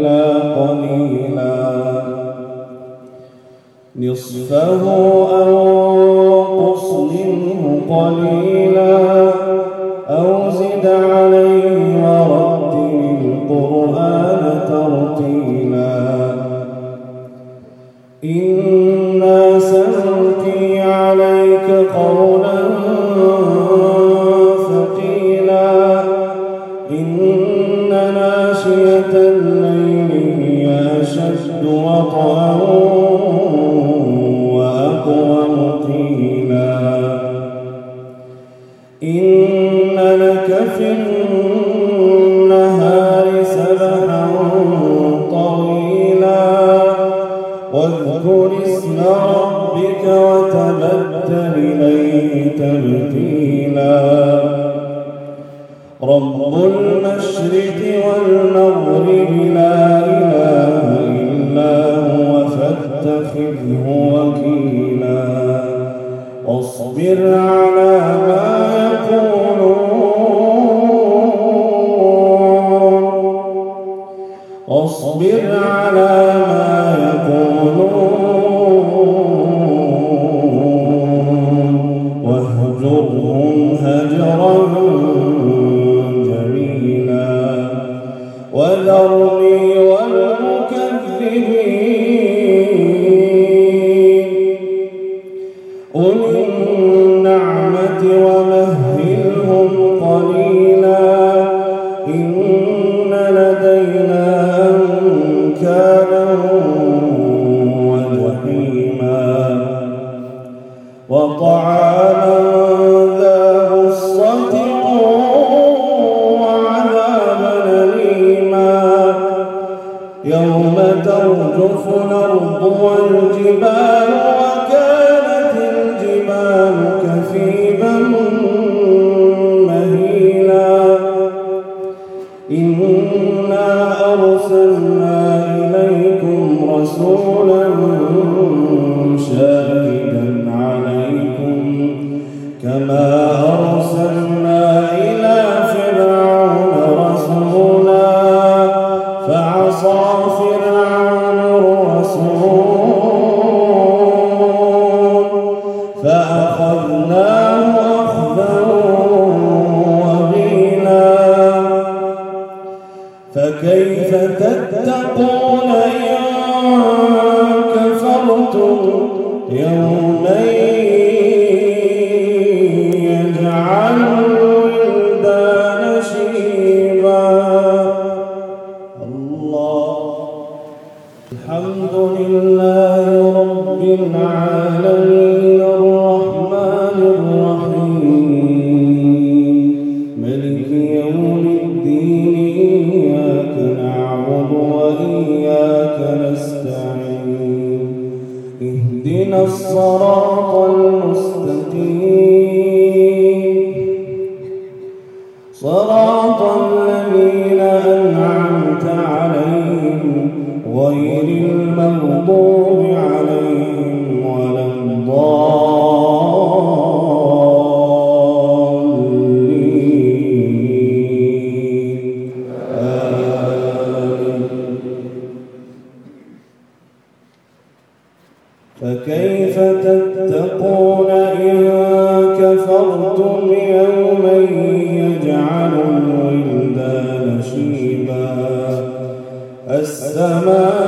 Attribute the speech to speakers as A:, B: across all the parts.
A: إلا قليلا. نصفه السماء.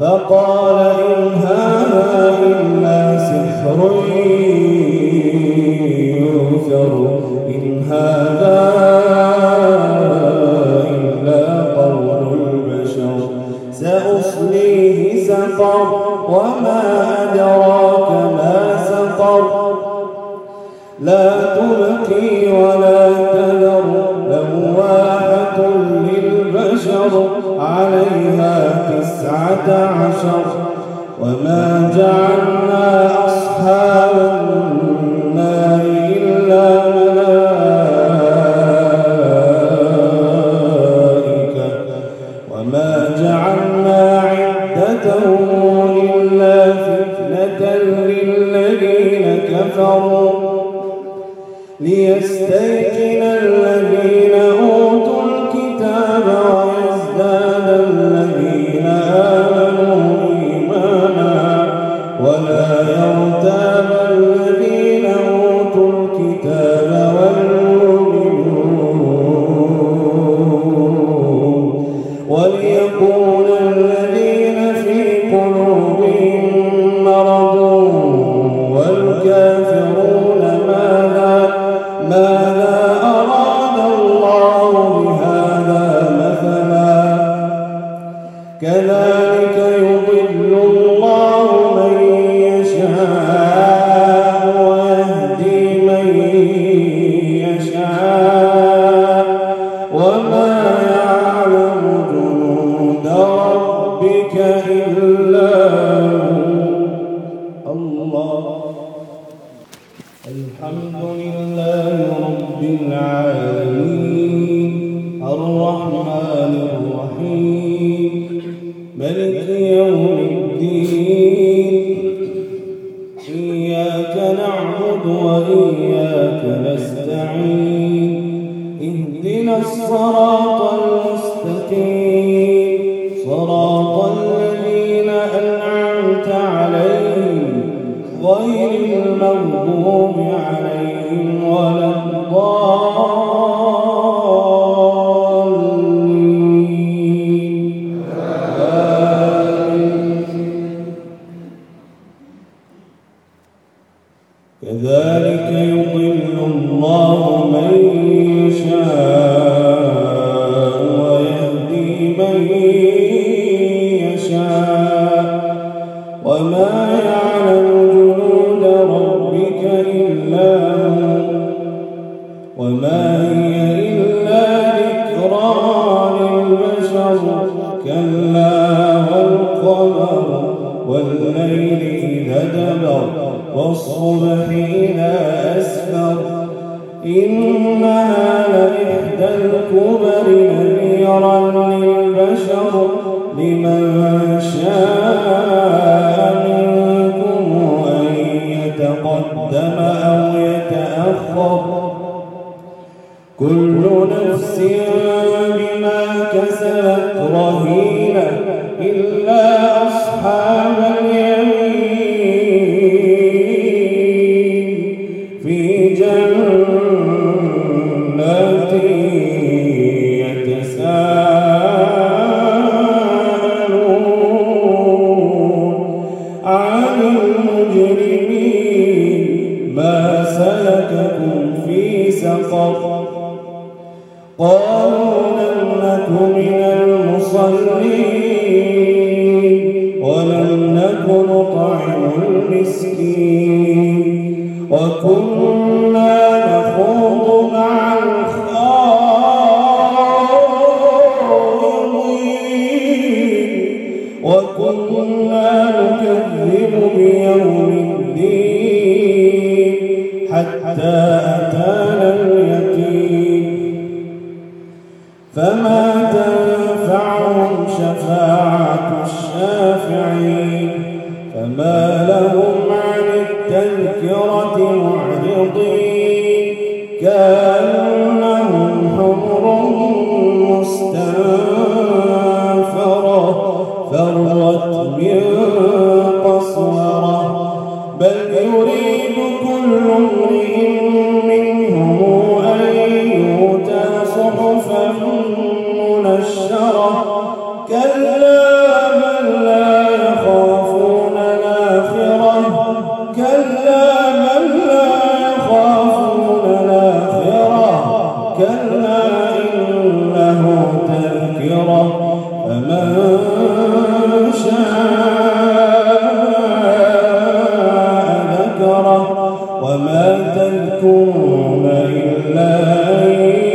A: فقال إن هذا إلا سحر ينفر. إن هذا إلا قول البشر. سأصليه سقر. وما أدراك ما سقر. لا تبقي ولا تذر. لواحة للبشر. تسعة عشر وما جعلنا المصلين وما تذكرون إلا أن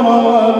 A: Come on.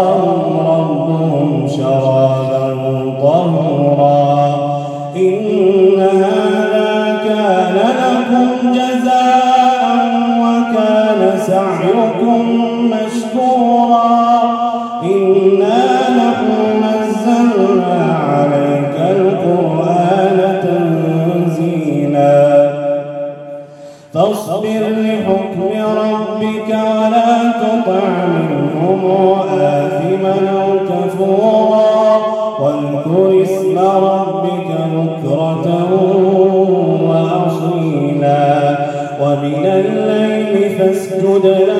A: فاسجد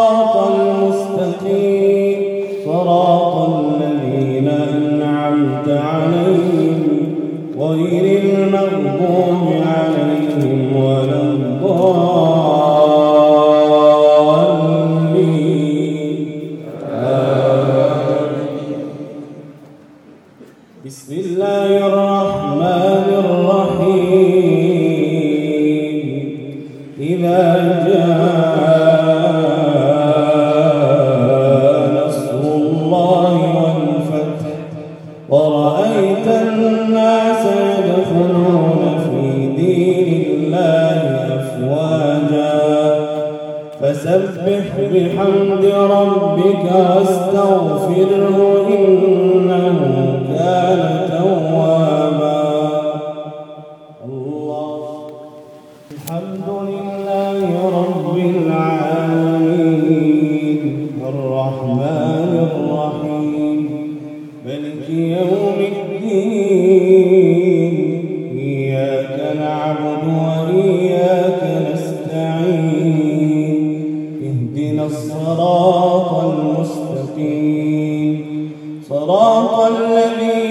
A: نعبد وإياك نستعين اهدنا الصراط المستقيم. صراط الذين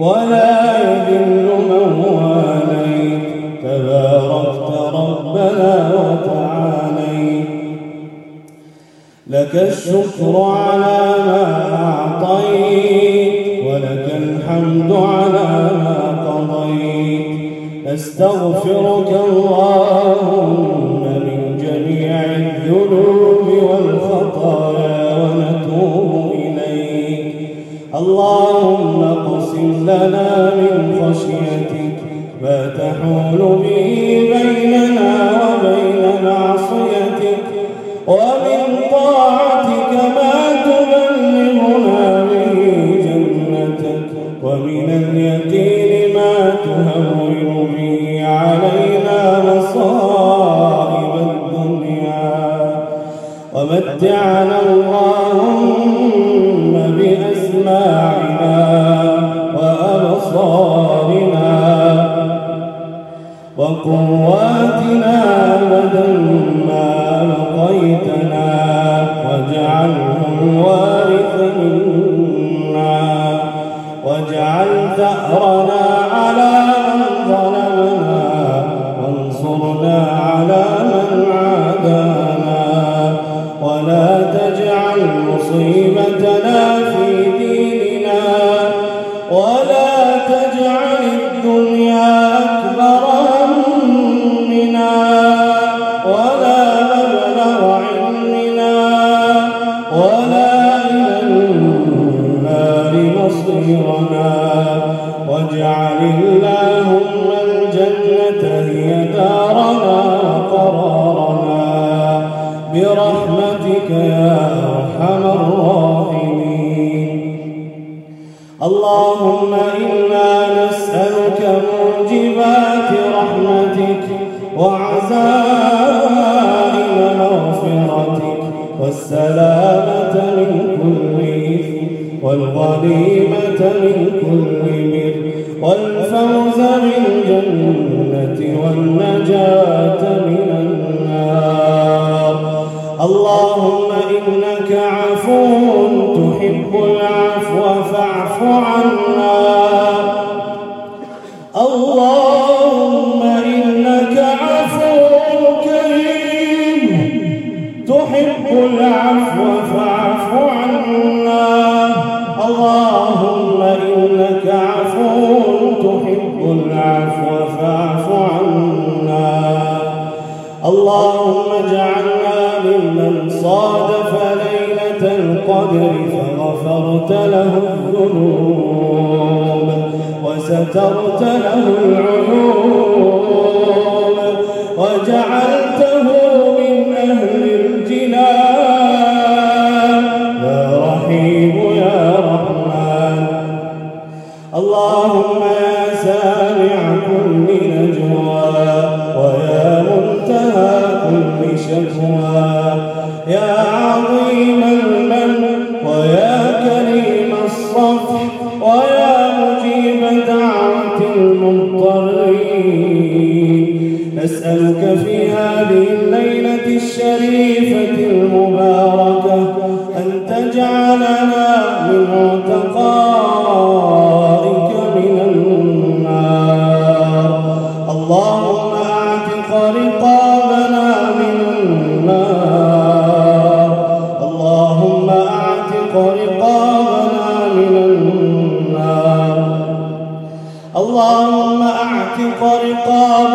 A: ولا يذل من واليت تباركت ربنا وتعاليت. لك الشكر على ما أعطيت ولك الحمد على ما قضيت. أستغفرك الله العفو فاعف عنا. اللهم إنك عفو تحب العفو فاعف عنا. اللهم اجعلنا ممن صادف ليلة القدر فغفرت له الذنوب وسترت له العيوب. وجعلته من أهل طاب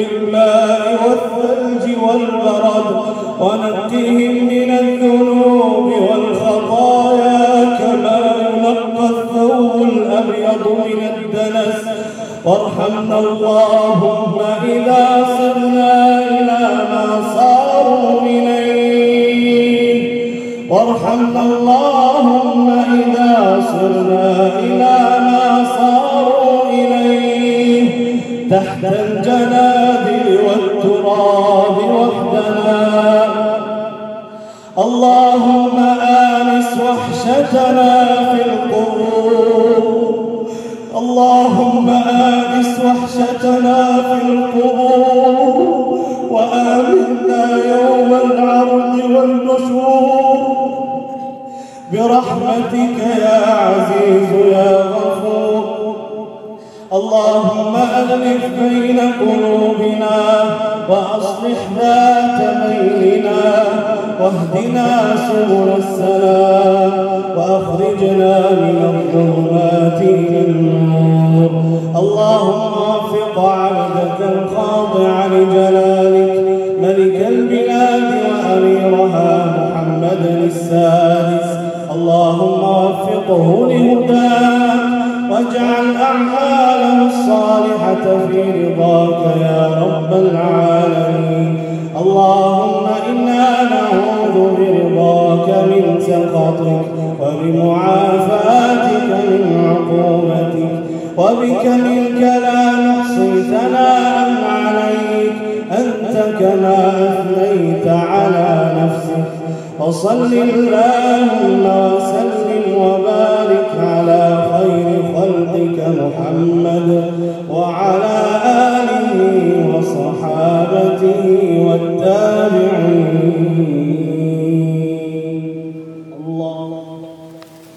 A: إلا العلن والنشور. برحمتك يا عزيز يا غفور. اللهم ألف بين قلوبنا وأصلح ذات بيننا واهدنا سبل السلام وأخرجنا من الظلمات إلى النور. اللهم وفق عبدك الخاضع لجلالك. وفقه لهداك واجعل أعماله الصالحة في رضاك يا رب العالمين. اللهم إنا نعوذ برضاك من سخطك وبمعافاتك من عقوبتك. وبك منك لا نحصي ثناء عليك. أنت كما أثنيت على نفسك. وصل اللهم وسلم وبارك على خير خلقك محمد.